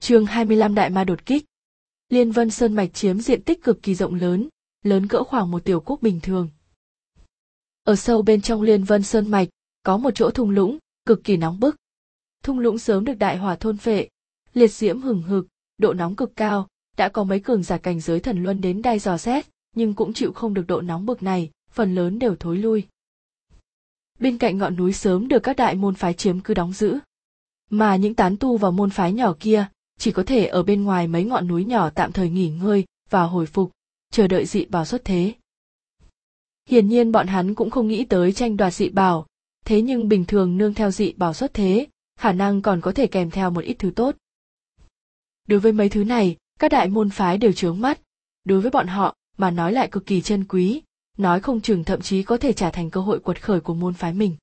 chương 25 Đại Ma đột kích. Liên Vân Sơn Mạch chiếm diện tích cực kỳ rộng lớn, lớn cỡ khoảng một tiểu quốc bình thường. Ở sâu bên trong Liên Vân Sơn Mạch, có một chỗ thung lũng, cực kỳ nóng bức. Thung lũng sớm được đại hỏa thôn phệ, liệt diễm hừng hực, độ nóng cực cao, đã có mấy cường giả cảnh giới thần luân đến đai dò xét, nhưng cũng chịu không được độ nóng bực này, phần lớn đều thối lui. Bên cạnh ngọn núi sớm được các đại môn phái chiếm cứ đóng giữ. Mà những tán tu vào môn phái nhỏ kia, chỉ có thể ở bên ngoài mấy ngọn núi nhỏ tạm thời nghỉ ngơi và hồi phục, chờ đợi dị bảo xuất thế. Hiển nhiên bọn hắn cũng không nghĩ tới tranh đoạt dị bảo, thế nhưng bình thường nương theo dị bảo xuất thế, khả năng còn có thể kèm theo một ít thứ tốt. Đối với mấy thứ này, các đại môn phái đều trướng mắt, đối với bọn họ mà nói lại cực kỳ chân quý, nói không chừng thậm chí có thể trả thành cơ hội quật khởi của môn phái mình.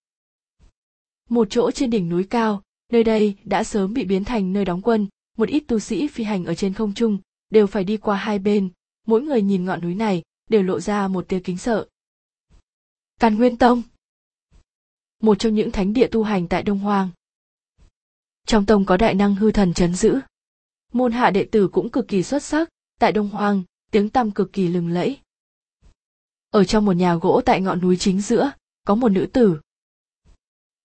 Một chỗ trên đỉnh núi cao, nơi đây đã sớm bị biến thành nơi đóng quân, một ít tu sĩ phi hành ở trên không trung, đều phải đi qua hai bên, mỗi người nhìn ngọn núi này, đều lộ ra một tia kính sợ. Càn Nguyên Tông Một trong những thánh địa tu hành tại Đông Hoang. Trong tông có đại năng hư thần chấn giữ. Môn hạ đệ tử cũng cực kỳ xuất sắc, tại Đông Hoang, tiếng tăm cực kỳ lừng lẫy. Ở trong một nhà gỗ tại ngọn núi chính giữa, có một nữ tử.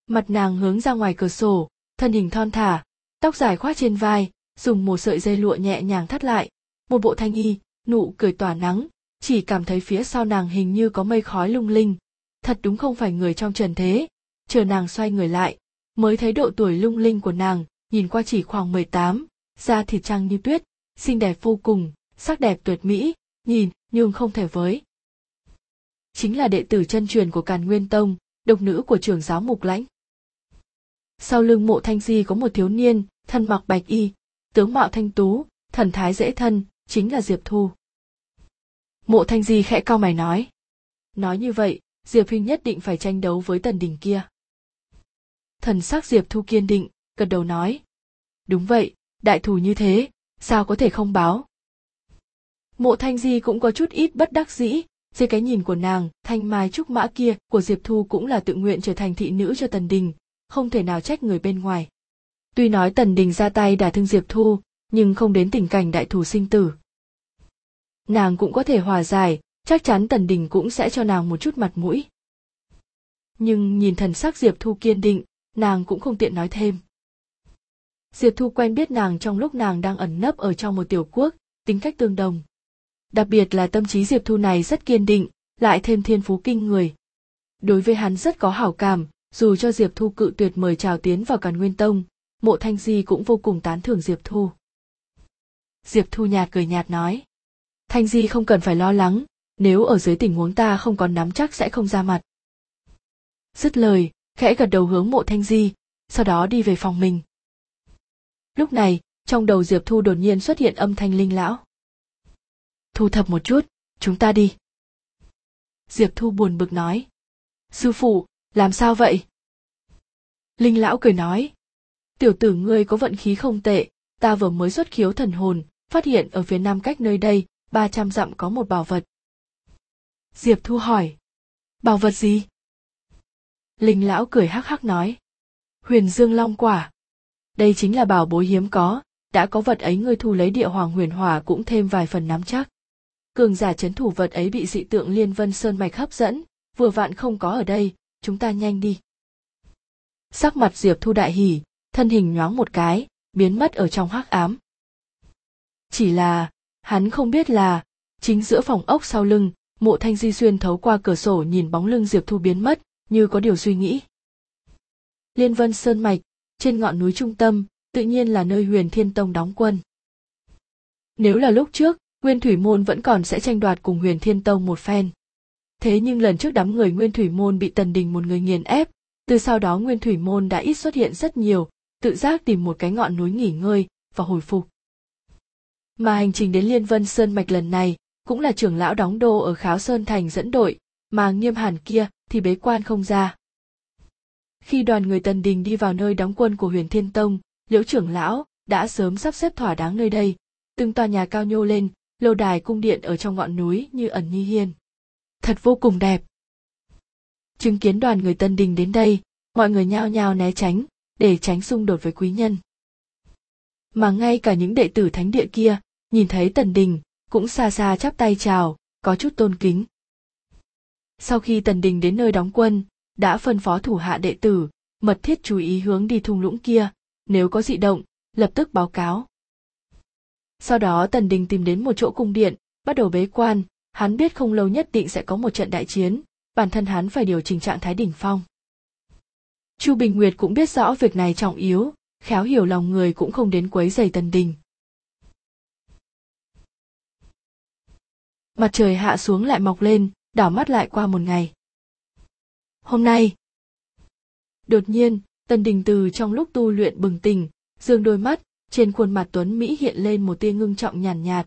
Mặt nàng hướng ra ngoài cửa sổ, thân hình thon thả, tóc dài khoác trên vai, dùng một sợi dây lụa nhẹ nhàng thắt lại, một bộ thanh y, nụ cười tỏa nắng, chỉ cảm thấy phía sau nàng hình như có mây khói lung linh, thật đúng không phải người trong trần thế, chờ nàng xoay người lại, mới thấy độ tuổi lung linh của nàng, nhìn qua chỉ khoảng 18, da thịt trắng như tuyết, xinh đẹp vô cùng, sắc đẹp tuyệt mỹ, nhìn nhưng không thể với. Chính là đệ tử chân truyền của Càn Nguyên Tông, độc nữ của trưởng giáo Mục Lãnh. Sau lưng mộ thanh di có một thiếu niên, thân mặc bạch y, tướng mạo thanh tú, thần thái dễ thân, chính là Diệp Thu. Mộ thanh di khẽ cau mày nói. Nói như vậy, Diệp Huynh nhất định phải tranh đấu với tần đình kia. Thần sắc Diệp Thu kiên định, gật đầu nói. Đúng vậy, đại thù như thế, sao có thể không báo. Mộ thanh di cũng có chút ít bất đắc dĩ, dưới cái nhìn của nàng, thanh mai trúc mã kia của Diệp Thu cũng là tự nguyện trở thành thị nữ cho tần đình, không thể nào trách người bên ngoài. Tuy nói tần đình ra tay đả thương Diệp Thu, nhưng không đến tình cảnh đại thù sinh tử. Nàng cũng có thể hòa giải, chắc chắn tần đình cũng sẽ cho nàng một chút mặt mũi. Nhưng nhìn thần sắc Diệp Thu kiên định, nàng cũng không tiện nói thêm. Diệp Thu quen biết nàng trong lúc nàng đang ẩn nấp ở trong một tiểu quốc, tính cách tương đồng. Đặc biệt là tâm trí Diệp Thu này rất kiên định, lại thêm thiên phú kinh người. Đối với hắn rất có hảo cảm, dù cho Diệp Thu cự tuyệt mời chào tiến vào Càn Nguyên Tông, Mộ Thanh Di cũng vô cùng tán thưởng Diệp Thu. Diệp Thu nhạt cười nhạt nói. Thanh Di không cần phải lo lắng, nếu ở dưới tình huống ta không còn nắm chắc sẽ không ra mặt. Dứt lời, khẽ gật đầu hướng mộ Thanh Di, sau đó đi về phòng mình. Lúc này, trong đầu Diệp Thu đột nhiên xuất hiện âm thanh linh lão. Thu thập một chút, chúng ta đi. Diệp Thu buồn bực nói. Sư phụ, làm sao vậy? Linh lão cười nói. Tiểu tử ngươi có vận khí không tệ, ta vừa mới xuất khiếu thần hồn, phát hiện ở phía nam cách nơi đây, ba trăm dặm có một bảo vật. Diệp Thu hỏi. Bảo vật gì? Linh lão cười hắc hắc nói. Huyền Dương Long Quả. Đây chính là bảo bối hiếm có, đã có vật ấy ngươi thu lấy địa hoàng huyền hỏa cũng thêm vài phần nắm chắc. Cường giả chấn thủ vật ấy bị dị tượng liên vân sơn mạch hấp dẫn, vừa vạn không có ở đây, chúng ta nhanh đi. Sắc mặt Diệp Thu đại hỉ, thân hình nhoáng một cái, biến mất ở trong hắc ám. Chỉ là, hắn không biết là, chính giữa phòng ốc sau lưng, mộ thanh di xuyên thấu qua cửa sổ nhìn bóng lưng Diệp Thu biến mất, như có điều suy nghĩ. Liên vân sơn mạch, trên ngọn núi trung tâm, tự nhiên là nơi huyền thiên tông đóng quân. Nếu là lúc trước, Nguyên Thủy Môn vẫn còn sẽ tranh đoạt cùng huyền thiên tông một phen. Thế nhưng lần trước đám người Nguyên Thủy Môn bị Tần Đình một người nghiền ép, từ sau đó Nguyên Thủy Môn đã ít xuất hiện rất nhiều, tự giác tìm một cái ngọn núi nghỉ ngơi và hồi phục. Mà hành trình đến Liên Vân Sơn Mạch lần này, cũng là trưởng lão đóng đô ở Kháo Sơn Thành dẫn đội, mà nghiêm hàn kia thì bế quan không ra. Khi đoàn người Tần Đình đi vào nơi đóng quân của huyền Thiên Tông, liễu trưởng lão đã sớm sắp xếp thỏa đáng nơi đây, từng tòa nhà cao nhô lên, lâu đài cung điện ở trong ngọn núi như ẩn như hiên. Thật vô cùng đẹp. Chứng kiến đoàn người Tân Đình đến đây, mọi người nhao nhao né tránh, để tránh xung đột với quý nhân. mà ngay cả những đệ tử thánh địa kia, nhìn thấy tần đình, cũng xa xa chắp tay chào, có chút tôn kính. Sau khi tần đình đến nơi đóng quân, đã phân phó thủ hạ đệ tử, mật thiết chú ý hướng đi thung lũng kia, nếu có dị động, lập tức báo cáo. Sau đó tần đình tìm đến một chỗ cung điện, bắt đầu bế quan, hắn biết không lâu nhất định sẽ có một trận đại chiến, bản thân hắn phải điều chỉnh trạng thái đỉnh phong chu bình nguyệt cũng biết rõ việc này trọng yếu khéo hiểu lòng người cũng không đến quấy giày tần đình. Mặt trời hạ xuống lại mọc lên đảo mắt lại qua một ngày. Hôm nay đột nhiên tần đình từ trong lúc tu luyện bừng tỉnh dương đôi mắt trên khuôn mặt tuấn mỹ hiện lên một tia ngưng trọng nhàn nhạt, nhạt.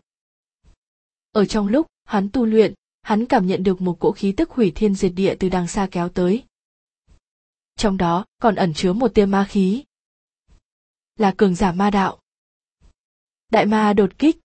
Ở trong lúc hắn tu luyện hắn cảm nhận được một cỗ khí tức hủy thiên diệt địa từ đằng xa kéo tới trong đó còn ẩn chứa một tia ma khí. Là cường giả ma đạo. Đại ma đột kích.